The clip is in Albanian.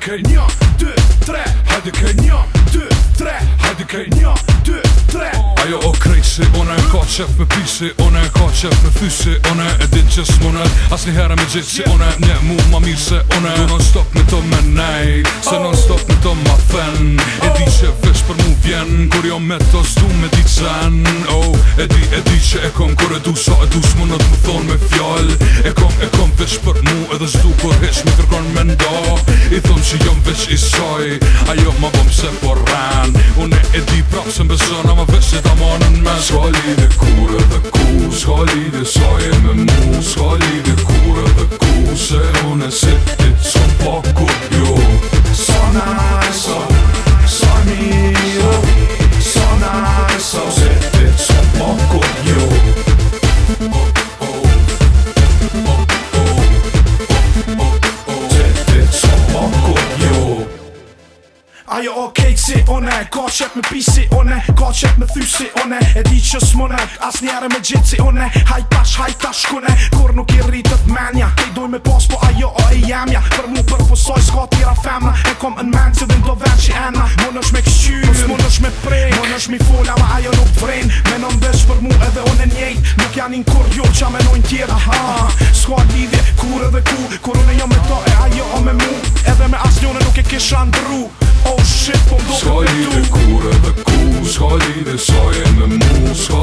коня, deux, trois, hadi konya, deux, trois, hadi konya, deux, trois. Are you okay? pisi Ona e ka qef me pisi Ona e ka qef me fysi Ona e din që s'munet As një herë me gjithë Ona e një mu ma mirë se Ona e non stop me të me nej Se non stop me të ma fen E di që vesh për mu vjen Kur jo me të s'du me di qen oh, E di, e di që e kom kur e du Sa e du s'munet më thon me fjall E kom, e kom vesh për mu Edhe s'du kur heq me kërkon me ndal që jëm veç i soj Ajo më bëm se porran Une e di prap se më besën Ama veç se ta manën me S'ka lidhe kure dhe ku S'ka lidhe soj e me mu S'ka lidhe kure dhe ku Se une si ti s'kom pa kur jo Sona e so Soni jo Sona e so Se ti s'kom pa kur jo Ajo o kejtë si one Ka qep me pi si one Ka qep me thy si one E di që s'mone As njerë me gjitë si one Hajtash, hajtash kune Kur nuk i rritët menja Kej doj me pas po ajo o e jemja Për mu për posoj s'ka tira femna E kom në menë që dhe ndo do venë që ena Mon është me këshyrë Nësë mon është me prej Mon është mi fulla ma ajo nuk vren Me në ndesh për mu edhe one njejt Nuk janin kur jo qa me nojnë tjera Ska lidhje kur edhe ku Kur une jo me to e ajo o me mu Edhe me as njone nuk e kisha ndru oh shit po do të kurë të kurë shkoj dhe soje me mu